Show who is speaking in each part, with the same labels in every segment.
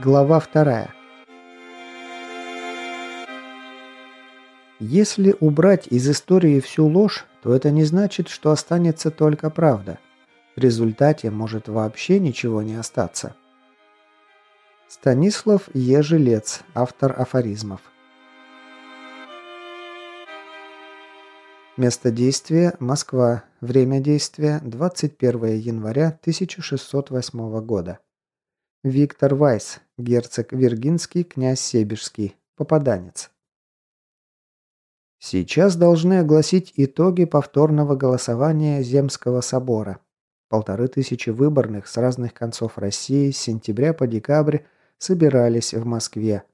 Speaker 1: Глава вторая. Если убрать из истории всю ложь, то это не значит, что останется только правда. В результате может вообще ничего не остаться. Станислав Ежелец, автор афоризмов. Место действия – Москва. Время действия – 21 января 1608 года. Виктор Вайс, герцог Виргинский, князь Себежский, попаданец. Сейчас должны огласить итоги повторного голосования Земского собора. Полторы тысячи выборных с разных концов России с сентября по декабрь собирались в Москве.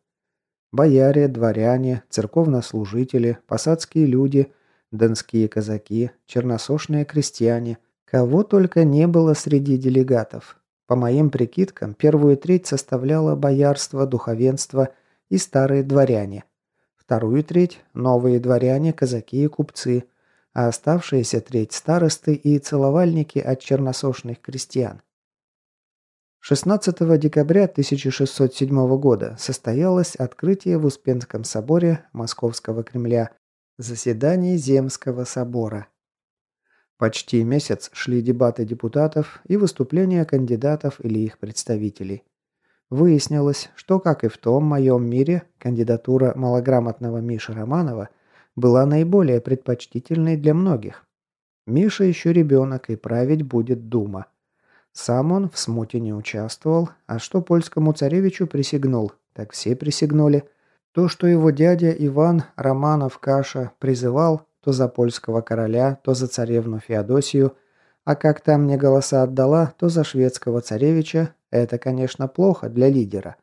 Speaker 1: Бояре, дворяне, церковнослужители, посадские люди, донские казаки, черносошные крестьяне, кого только не было среди делегатов. По моим прикидкам, первую треть составляло боярство, духовенство и старые дворяне. Вторую треть – новые дворяне, казаки и купцы, а оставшаяся треть – старосты и целовальники от черносошных крестьян. 16 декабря 1607 года состоялось открытие в Успенском соборе Московского Кремля заседаний Земского собора – Почти месяц шли дебаты депутатов и выступления кандидатов или их представителей. Выяснилось, что, как и в том моем мире, кандидатура малограмотного Миши Романова была наиболее предпочтительной для многих. Миша еще ребенок и править будет Дума. Сам он в смуте не участвовал, а что польскому царевичу присягнул, так все присягнули. То, что его дядя Иван Романов-Каша призывал, то за польского короля, то за царевну Феодосию, а как там мне голоса отдала, то за шведского царевича, это, конечно, плохо для лидера.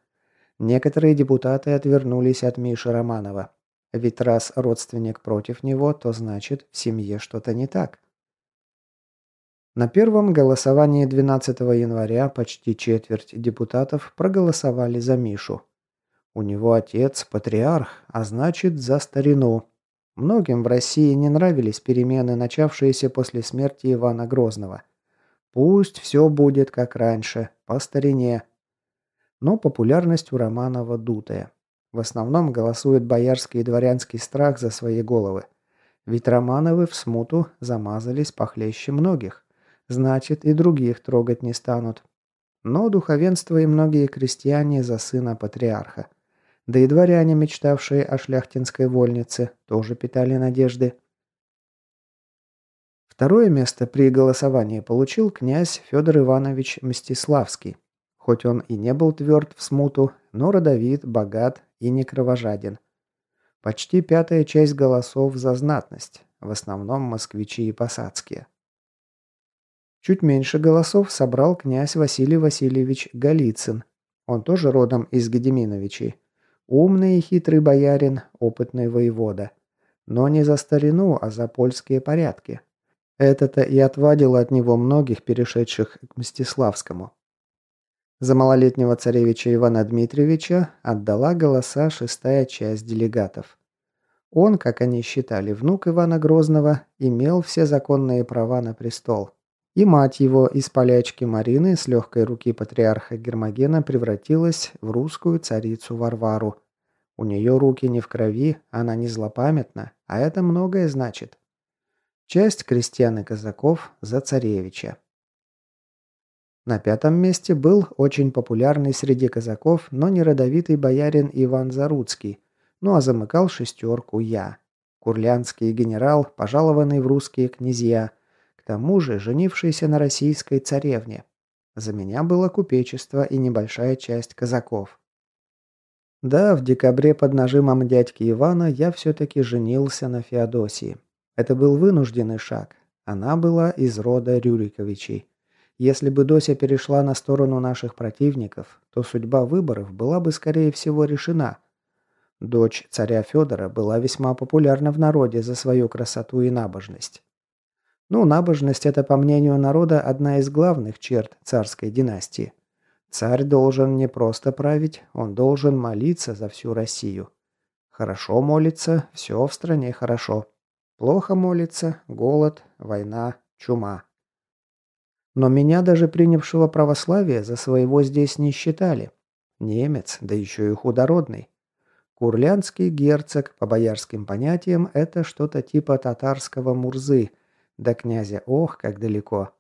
Speaker 1: Некоторые депутаты отвернулись от Миши Романова. Ведь раз родственник против него, то значит, в семье что-то не так. На первом голосовании 12 января почти четверть депутатов проголосовали за Мишу. У него отец патриарх, а значит, за старину, Многим в России не нравились перемены, начавшиеся после смерти Ивана Грозного. Пусть все будет как раньше, по старине. Но популярность у Романова дутая. В основном голосует боярский и дворянский страх за свои головы. Ведь Романовы в смуту замазались похлеще многих. Значит, и других трогать не станут. Но духовенство и многие крестьяне за сына патриарха. Да и дворяне, мечтавшие о шляхтинской вольнице, тоже питали надежды. Второе место при голосовании получил князь Федор Иванович Мстиславский. Хоть он и не был тверд в смуту, но родовит, богат и не кровожаден. Почти пятая часть голосов за знатность, в основном москвичи и посадские. Чуть меньше голосов собрал князь Василий Васильевич Голицын. Он тоже родом из Гедеминовичей, Умный и хитрый боярин, опытный воевода. Но не за старину, а за польские порядки. Это-то и отвадило от него многих, перешедших к Мстиславскому. За малолетнего царевича Ивана Дмитриевича отдала голоса шестая часть делегатов. Он, как они считали, внук Ивана Грозного, имел все законные права на престол. И мать его из полячки Марины с легкой руки патриарха Гермогена превратилась в русскую царицу Варвару, у нее руки не в крови, она не злопамятна, а это многое значит. Часть крестьян и казаков за царевича. На пятом месте был очень популярный среди казаков, но не родовитый боярин Иван Заруцкий, ну а замыкал шестерку я. Курлянский генерал, пожалованный в русские князья, к тому же женившийся на российской царевне. За меня было купечество и небольшая часть казаков. Да, в декабре под нажимом дядьки Ивана я все-таки женился на Феодосии. Это был вынужденный шаг. Она была из рода Рюриковичей. Если бы Дося перешла на сторону наших противников, то судьба выборов была бы, скорее всего, решена. Дочь царя Федора была весьма популярна в народе за свою красоту и набожность. Ну, набожность – это, по мнению народа, одна из главных черт царской династии. Царь должен не просто править, он должен молиться за всю Россию. Хорошо молится, все в стране хорошо. Плохо молится, голод, война, чума. Но меня даже принявшего православие за своего здесь не считали. Немец, да еще и худородный. Курлянский герцог, по боярским понятиям, это что-то типа татарского Мурзы, до князя ох, как далеко.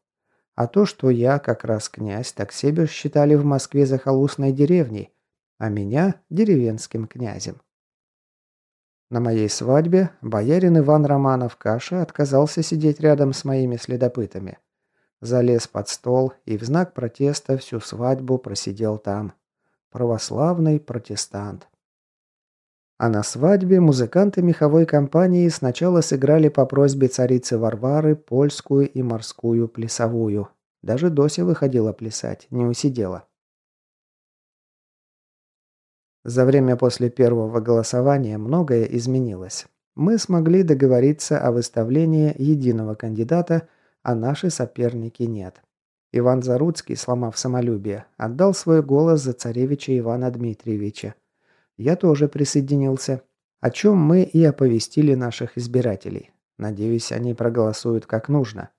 Speaker 1: А то, что я как раз князь, так себе считали в Москве захолустной деревней, а меня деревенским князем. На моей свадьбе боярин Иван Романов Каша отказался сидеть рядом с моими следопытами. Залез под стол и в знак протеста всю свадьбу просидел там. Православный протестант. А на свадьбе музыканты меховой компании сначала сыграли по просьбе царицы Варвары польскую и морскую плясовую. Даже Дося выходила плясать, не усидела. За время после первого голосования многое изменилось. Мы смогли договориться о выставлении единого кандидата, а наши соперники нет. Иван Заруцкий, сломав самолюбие, отдал свой голос за царевича Ивана Дмитриевича. Я тоже присоединился, о чем мы и оповестили наших избирателей. Надеюсь, они проголосуют как нужно.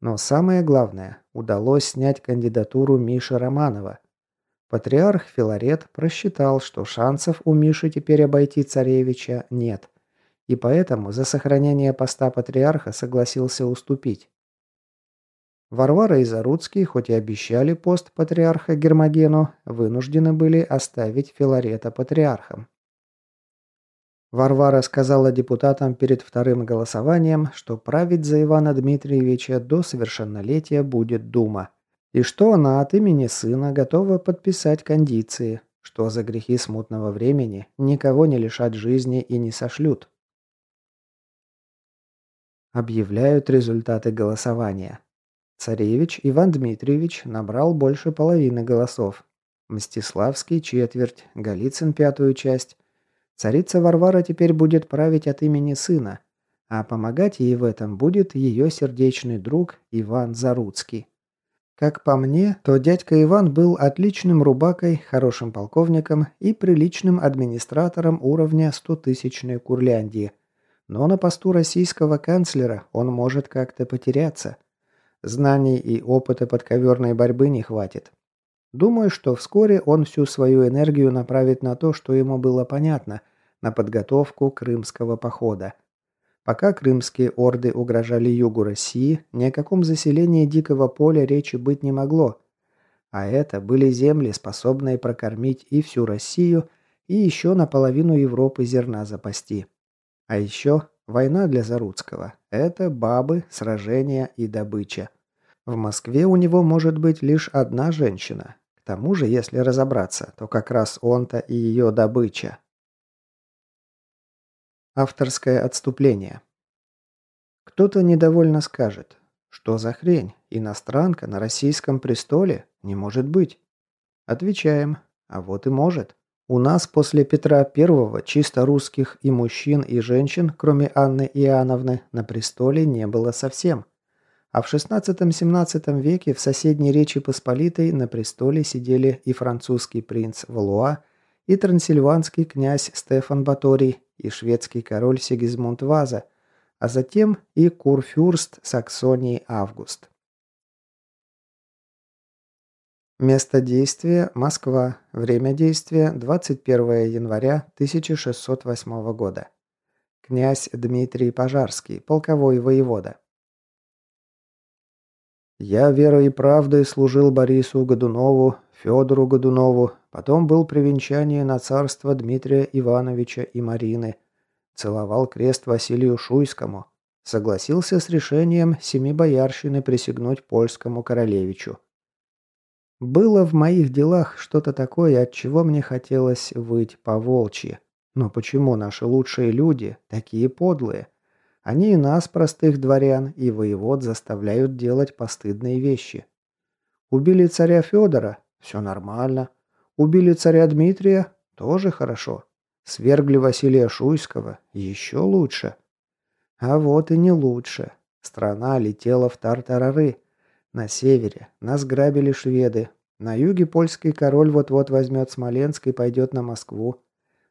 Speaker 1: Но самое главное, удалось снять кандидатуру Миши Романова, Патриарх Филарет просчитал, что шансов у Миши теперь обойти царевича нет, и поэтому за сохранение поста патриарха согласился уступить. Варвара и Заруцкий, хоть и обещали пост патриарха Гермогену, вынуждены были оставить Филарета патриархом. Варвара сказала депутатам перед вторым голосованием, что править за Ивана Дмитриевича до совершеннолетия будет Дума – и что она от имени сына готова подписать кондиции, что за грехи смутного времени никого не лишат жизни и не сошлют. Объявляют результаты голосования. Царевич Иван Дмитриевич набрал больше половины голосов. Мстиславский – четверть, Голицын – пятую часть. Царица Варвара теперь будет править от имени сына, а помогать ей в этом будет ее сердечный друг Иван Заруцкий. Как по мне, то дядька Иван был отличным рубакой, хорошим полковником и приличным администратором уровня 100-тысячной Курляндии. Но на посту российского канцлера он может как-то потеряться. Знаний и опыта подковерной борьбы не хватит. Думаю, что вскоре он всю свою энергию направит на то, что ему было понятно, на подготовку крымского похода. Пока крымские орды угрожали югу России, ни о каком заселении дикого поля речи быть не могло. А это были земли, способные прокормить и всю Россию, и еще наполовину Европы зерна запасти. А еще война для Заруцкого – это бабы, сражения и добыча. В Москве у него может быть лишь одна женщина. К тому же, если разобраться, то как раз он-то и ее добыча. Авторское отступление. Кто-то недовольно скажет, что за хрень, иностранка на российском престоле? Не может быть. Отвечаем, а вот и может. У нас после Петра I чисто русских и мужчин, и женщин, кроме Анны Иоанновны, на престоле не было совсем. А в XVI-XVII веке в соседней Речи Посполитой на престоле сидели и французский принц Валуа, и трансильванский князь Стефан Баторий, и шведский король Сигизмунд Ваза, а затем и курфюрст Саксонии Август. Место действия – Москва. Время действия – 21 января 1608 года. Князь Дмитрий Пожарский, полковой воевода. Я верой и правдой служил Борису Годунову, Федору Годунову, потом был при венчании на царство Дмитрия Ивановича и Марины, целовал крест Василию Шуйскому, согласился с решением семи боярщины присягнуть польскому королевичу. Было в моих делах что-то такое, от чего мне хотелось выть по волчьи. Но почему наши лучшие люди такие подлые? Они и нас, простых дворян, и воевод заставляют делать постыдные вещи. Убили царя Федора, все нормально. Убили царя Дмитрия? Тоже хорошо. Свергли Василия Шуйского? Еще лучше. А вот и не лучше. Страна летела в тартарары. На севере нас грабили шведы. На юге польский король вот-вот возьмет Смоленск и пойдет на Москву.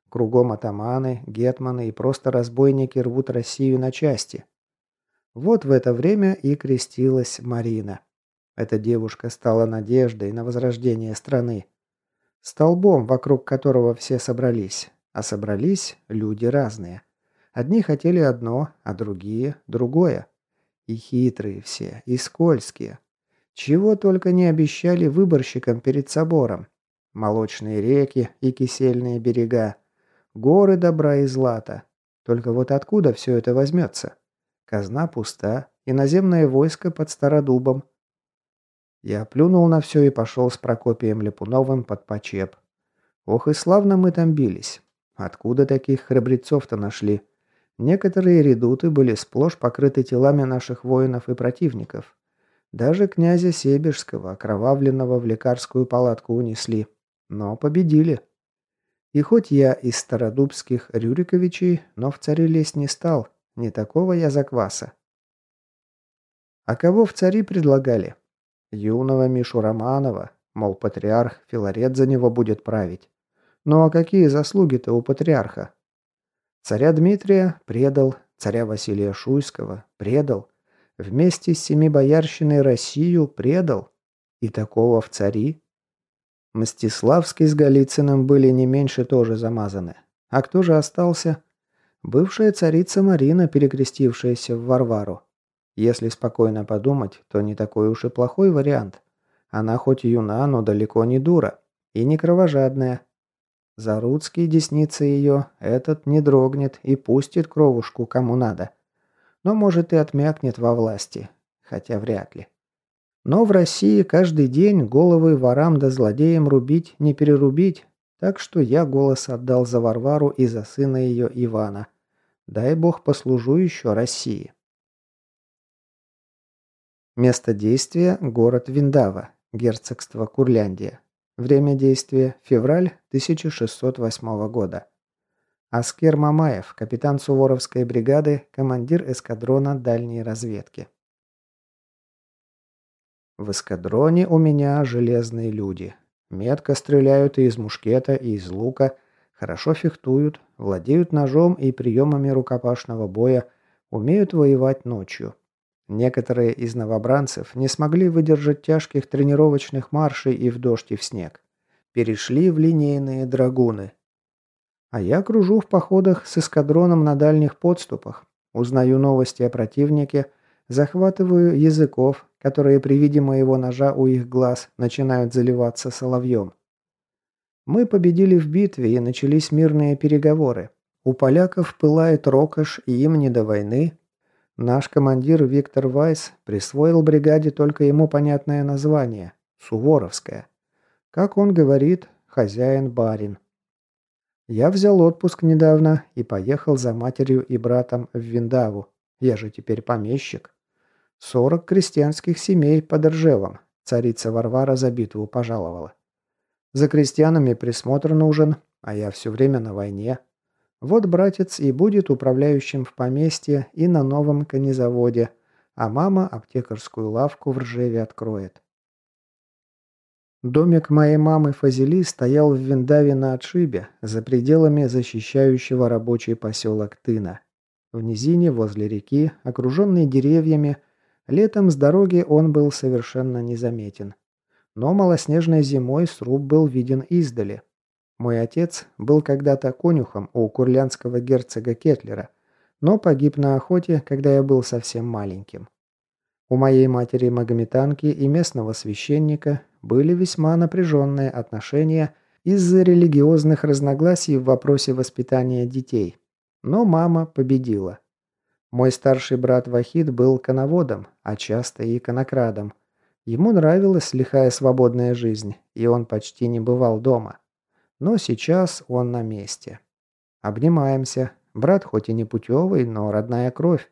Speaker 1: Кругом атаманы, гетманы и просто разбойники рвут Россию на части. Вот в это время и крестилась Марина. Эта девушка стала надеждой на возрождение страны. Столбом, вокруг которого все собрались. А собрались люди разные. Одни хотели одно, а другие – другое. И хитрые все, и скользкие. Чего только не обещали выборщикам перед собором. Молочные реки и кисельные берега. Горы добра и злата. Только вот откуда все это возьмется? Казна пуста, иноземное войско под Стародубом. Я плюнул на все и пошел с Прокопием Липуновым под Почеп. Ох и славно мы там бились. Откуда таких храбрецов-то нашли? Некоторые редуты были сплошь покрыты телами наших воинов и противников. Даже князя Себежского, окровавленного в лекарскую палатку унесли. Но победили. И хоть я из стародубских Рюриковичей, но в цари лезть не стал. Не такого я закваса. А кого в цари предлагали? Юного Мишу Романова, мол, патриарх Филарет за него будет править. Ну а какие заслуги-то у патриарха? Царя Дмитрия предал, царя Василия Шуйского предал, вместе с семи боярщиной Россию предал. И такого в цари? Мстиславский с Голицыным были не меньше тоже замазаны. А кто же остался? Бывшая царица Марина, перекрестившаяся в Варвару. Если спокойно подумать, то не такой уж и плохой вариант. Она хоть юна, но далеко не дура. И не кровожадная. Заруцкий, десница ее, этот не дрогнет и пустит кровушку кому надо. Но может и отмякнет во власти. Хотя вряд ли. Но в России каждый день головы ворам да злодеям рубить не перерубить, так что я голос отдал за Варвару и за сына ее Ивана. Дай бог послужу еще России. Место действия – город Виндава, герцогство Курляндия. Время действия – февраль 1608 года. Аскер Мамаев, капитан Суворовской бригады, командир эскадрона дальней разведки. В эскадроне у меня железные люди. Метко стреляют и из мушкета, и из лука, хорошо фехтуют, владеют ножом и приемами рукопашного боя, умеют воевать ночью. Некоторые из новобранцев не смогли выдержать тяжких тренировочных маршей и в дождь, и в снег. Перешли в линейные драгуны. А я кружу в походах с эскадроном на дальних подступах, узнаю новости о противнике, захватываю языков, которые при виде моего ножа у их глаз начинают заливаться соловьем. Мы победили в битве и начались мирные переговоры. У поляков пылает рокош, и им не до войны. Наш командир Виктор Вайс присвоил бригаде только ему понятное название – Суворовская. Как он говорит, хозяин-барин. Я взял отпуск недавно и поехал за матерью и братом в Виндаву. Я же теперь помещик. Сорок крестьянских семей под Ржевом. Царица Варвара за битву пожаловала. За крестьянами присмотр нужен, а я все время на войне. Вот братец и будет управляющим в поместье и на новом конезаводе, а мама аптекарскую лавку в Ржеве откроет. Домик моей мамы Фазили стоял в Виндаве на отшибе, за пределами защищающего рабочий поселок Тына. В низине возле реки, окруженный деревьями, Летом с дороги он был совершенно незаметен. Но малоснежной зимой сруб был виден издали. Мой отец был когда-то конюхом у курлянского герцога Кетлера, но погиб на охоте, когда я был совсем маленьким. У моей матери магометанки и местного священника были весьма напряженные отношения из-за религиозных разногласий в вопросе воспитания детей. Но мама победила. Мой старший брат Вахид был коноводом, а часто и конокрадом. Ему нравилась лихая свободная жизнь, и он почти не бывал дома. Но сейчас он на месте. Обнимаемся. Брат хоть и не путевый, но родная кровь.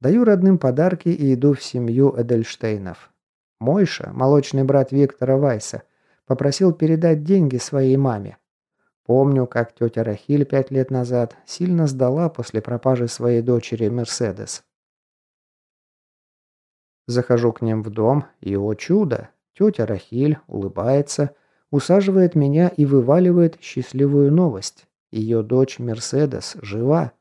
Speaker 1: Даю родным подарки и иду в семью Эдельштейнов. Мойша, молочный брат Виктора Вайса, попросил передать деньги своей маме. Помню, как тетя Рахиль пять лет назад сильно сдала после пропажи своей дочери Мерседес. Захожу к ним в дом, и, о чудо, тетя Рахиль улыбается, усаживает меня и вываливает счастливую новость. Ее дочь Мерседес жива.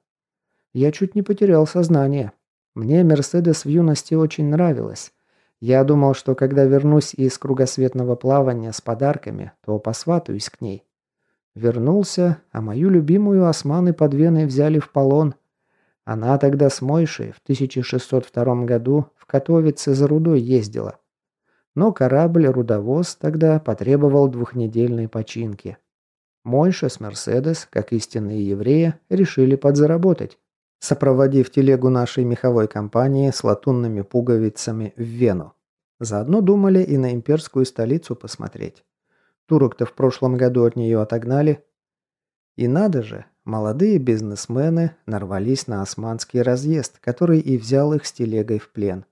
Speaker 1: Я чуть не потерял сознание. Мне Мерседес в юности очень нравилась. Я думал, что когда вернусь из кругосветного плавания с подарками, то посватаюсь к ней. Вернулся, а мою любимую османы под Веной взяли в полон. Она тогда с Мойшей в 1602 году в Катовице за рудой ездила. Но корабль-рудовоз тогда потребовал двухнедельной починки. Мойша с Мерседес, как истинные евреи, решили подзаработать, сопроводив телегу нашей меховой компании с латунными пуговицами в Вену. Заодно думали и на имперскую столицу посмотреть. Турок-то в прошлом году от нее отогнали. И надо же, молодые бизнесмены нарвались на османский разъезд, который и взял их с телегой в плен.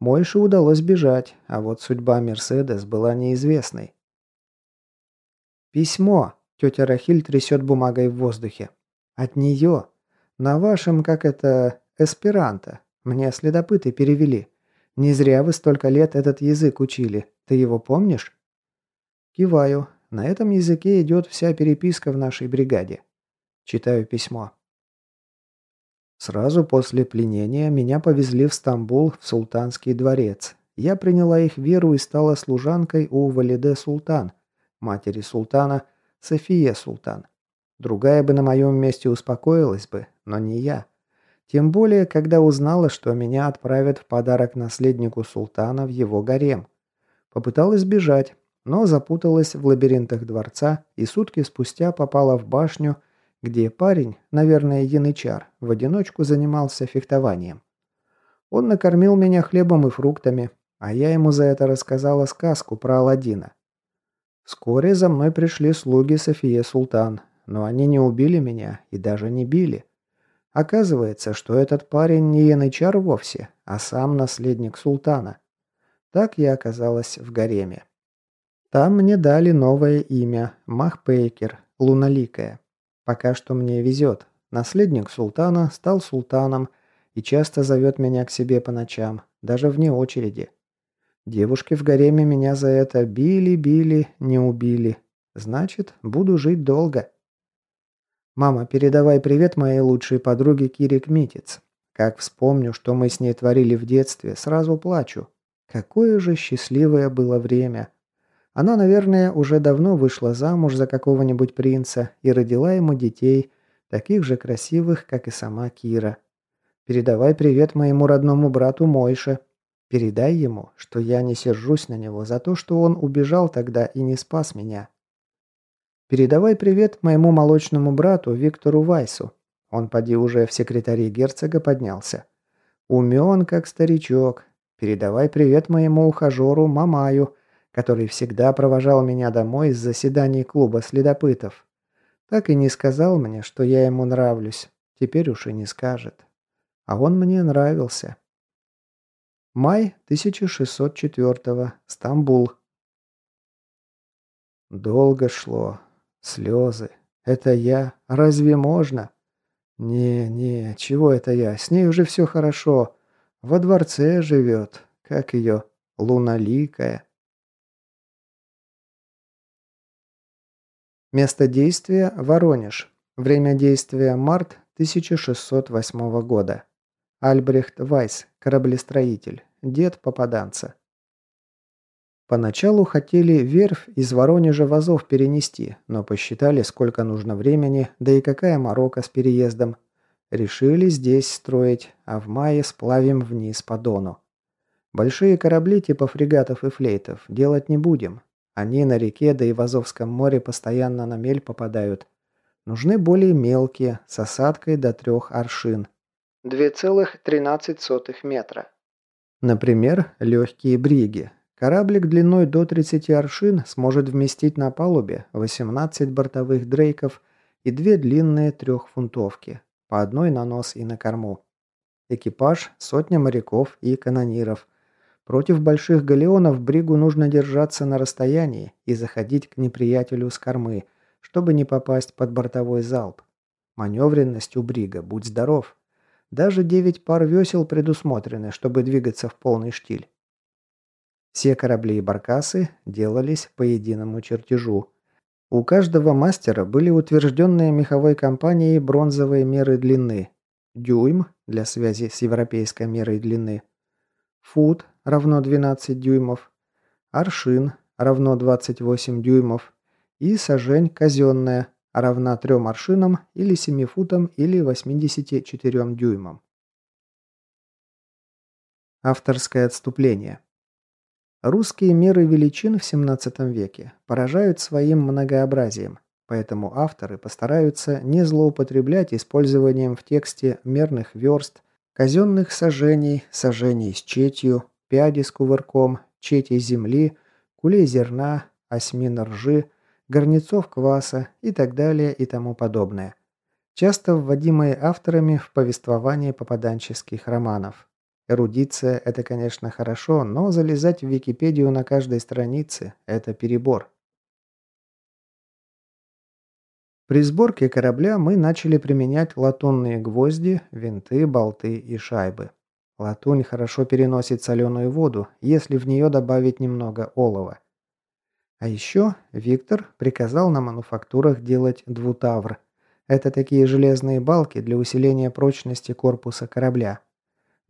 Speaker 1: Мойше удалось бежать, а вот судьба Мерседес была неизвестной. «Письмо!» – тетя Рахиль трясет бумагой в воздухе. «От нее! На вашем, как это, эсперанто. Мне следопыты перевели. Не зря вы столько лет этот язык учили. Ты его помнишь?» Киваю. На этом языке идет вся переписка в нашей бригаде. Читаю письмо. Сразу после пленения меня повезли в Стамбул, в Султанский дворец. Я приняла их веру и стала служанкой у Валиде Султан, матери султана, София Султан. Другая бы на моем месте успокоилась бы, но не я. Тем более, когда узнала, что меня отправят в подарок наследнику султана в его гарем. Попыталась бежать, но запуталась в лабиринтах дворца и сутки спустя попала в башню, где парень, наверное, янычар, в одиночку занимался фехтованием. Он накормил меня хлебом и фруктами, а я ему за это рассказала сказку про Аладдина. Вскоре за мной пришли слуги София Султан, но они не убили меня и даже не били. Оказывается, что этот парень не янычар вовсе, а сам наследник султана. Так я оказалась в гареме. Там мне дали новое имя – Махпейкер, Луналикая. Пока что мне везет. Наследник султана стал султаном и часто зовет меня к себе по ночам, даже вне очереди. Девушки в гареме меня за это били-били, не убили. Значит, буду жить долго. Мама, передавай привет моей лучшей подруге Кире Кмитец. Как вспомню, что мы с ней творили в детстве, сразу плачу. Какое же счастливое было время. Она, наверное, уже давно вышла замуж за какого-нибудь принца и родила ему детей, таких же красивых, как и сама Кира. Передавай привет моему родному брату Мойше. Передай ему, что я не сержусь на него за то, что он убежал тогда и не спас меня. Передавай привет моему молочному брату Виктору Вайсу. Он поди уже в секретаре герцога поднялся. Умен, как старичок. Передавай привет моему ухажеру Мамаю, который всегда провожал меня домой из заседаний клуба следопытов. Так и не сказал мне, что я ему нравлюсь. Теперь уж и не скажет. А он мне нравился. Май 1604. Стамбул. Долго шло. Слезы. Это я? Разве можно? Не, не, чего это я? С ней уже все хорошо. Во дворце живет. Как ее? Луналикая. Место действия – Воронеж. Время действия – март 1608 года. Альбрехт Вайс, кораблестроитель, дед попаданца. Поначалу хотели верфь из Воронежа в Азов перенести, но посчитали, сколько нужно времени, да и какая морока с переездом. Решили здесь строить, а в мае сплавим вниз по Дону. Большие корабли типа фрегатов и флейтов делать не будем, они на реке, да и в Азовском море постоянно на мель попадают. Нужны более мелкие, с осадкой до трех аршин. 2,13 метра. Например, легкие бриги. Кораблик длиной до 30 аршин сможет вместить на палубе 18 бортовых дрейков и две длинные трехфунтовки, по одной на нос и на корму. Экипаж – сотня моряков и канониров – Против больших галеонов Бригу нужно держаться на расстоянии и заходить к неприятелю с кормы, чтобы не попасть под бортовой залп. Маневренность у Брига, будь здоров. Даже девять пар весел предусмотрены, чтобы двигаться в полный штиль. Все корабли и баркасы делались по единому чертежу. У каждого мастера были утвержденные меховой компанией бронзовые меры длины. Дюйм для связи с европейской мерой длины. Фут равно 12 дюймов, аршин равно 28 дюймов и сажень казенная равна 3 аршинам или 7 футам или 84 дюймам. Авторское отступление. Русские меры величин в 17 веке поражают своим многообразием, поэтому авторы постараются не злоупотреблять использованием в тексте мерных верст, казенных сажений, сажений с четью, пяди с кувырком, чети земли, кулей зерна, осьмин ржи, горнецов кваса и так далее и тому подобное, часто вводимые авторами в повествование попаданческих романов. Эрудиция – это, конечно, хорошо, но залезать в Википедию на каждой странице – это перебор. При сборке корабля мы начали применять латунные гвозди, винты, болты и шайбы. Латунь хорошо переносит соленую воду, если в нее добавить немного олова. А еще Виктор приказал на мануфактурах делать двутавр. Это такие железные балки для усиления прочности корпуса корабля.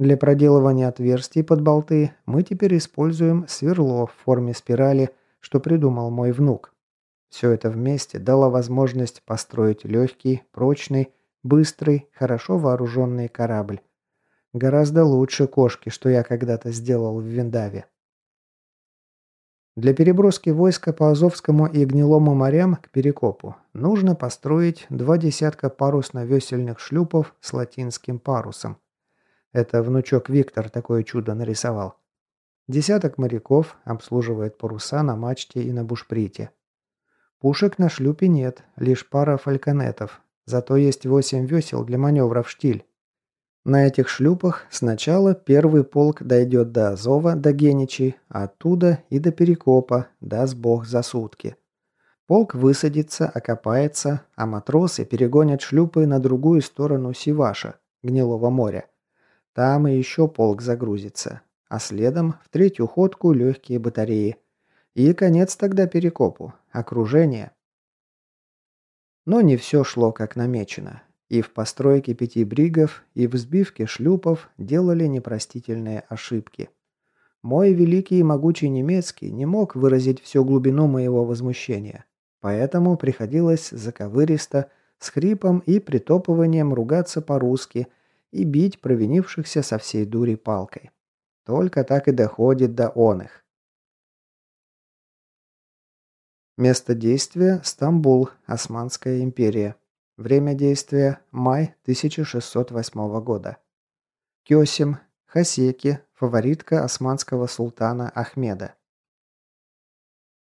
Speaker 1: Для проделывания отверстий под болты мы теперь используем сверло в форме спирали, что придумал мой внук. Все это вместе дало возможность построить легкий, прочный, быстрый, хорошо вооруженный корабль. Гораздо лучше кошки, что я когда-то сделал в Виндаве. Для переброски войска по Азовскому и Гнилому морям к Перекопу нужно построить два десятка парусно-весельных шлюпов с латинским парусом. Это внучок Виктор такое чудо нарисовал. Десяток моряков обслуживает паруса на мачте и на бушприте. Пушек на шлюпе нет, лишь пара фальконетов. Зато есть восемь весел для маневра в штиль. На этих шлюпах сначала первый полк дойдет до Азова, до Геничи, оттуда и до Перекопа, даст бог за сутки. Полк высадится, окопается, а матросы перегонят шлюпы на другую сторону Сиваша, Гнилого моря. Там и еще полк загрузится. А следом в третью ходку легкие батареи. И конец тогда перекопу. Окружение. Но не все шло как намечено. И в постройке пяти бригов, и в сбивке шлюпов делали непростительные ошибки. Мой великий и могучий немецкий не мог выразить всю глубину моего возмущения. Поэтому приходилось заковыристо, с хрипом и притопыванием ругаться по-русски – и бить провинившихся со всей дури палкой. Только так и доходит до он их. Место действия – Стамбул, Османская империя. Время действия – май 1608 года. Кёсим, Хасеки, фаворитка османского султана Ахмеда.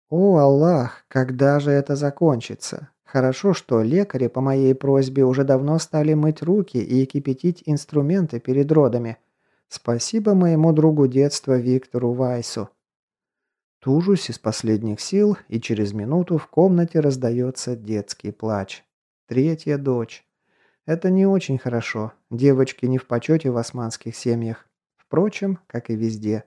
Speaker 1: «О, Аллах, когда же это закончится? Хорошо, что лекари по моей просьбе уже давно стали мыть руки и кипятить инструменты перед родами. Спасибо моему другу детства Виктору Вайсу. Тужусь из последних сил, и через минуту в комнате раздается детский плач. Третья дочь. Это не очень хорошо. Девочки не в почете в османских семьях. Впрочем, как и везде.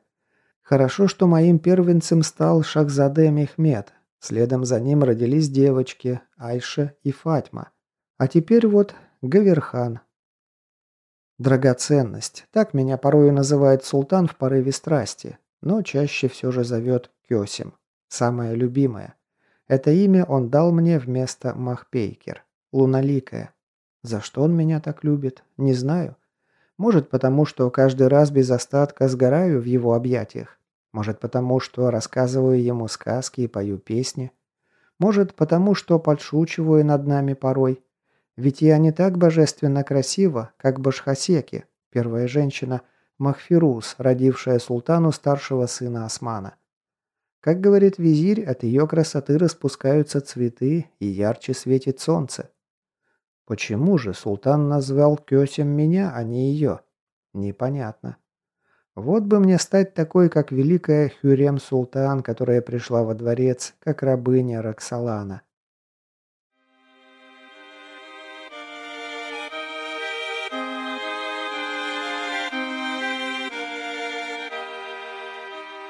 Speaker 1: Хорошо, что моим первенцем стал Шахзаде Мехмед, Следом за ним родились девочки Айша и Фатьма. А теперь вот Гаверхан. Драгоценность. Так меня порою называет султан в порыве страсти, но чаще все же зовет Кёсим. Самое любимое. Это имя он дал мне вместо Махпейкер. Луналикая. За что он меня так любит? Не знаю. Может, потому что каждый раз без остатка сгораю в его объятиях. Может, потому что рассказываю ему сказки и пою песни. Может, потому что подшучиваю над нами порой. Ведь я не так божественно красива, как Башхасеки, первая женщина Махфирус, родившая султану старшего сына Османа. Как говорит визирь, от ее красоты распускаются цветы и ярче светит солнце. Почему же султан назвал Кёсем меня, а не ее? Непонятно. Вот бы мне стать такой, как великая Хюрем Султан, которая пришла во дворец, как рабыня Роксолана.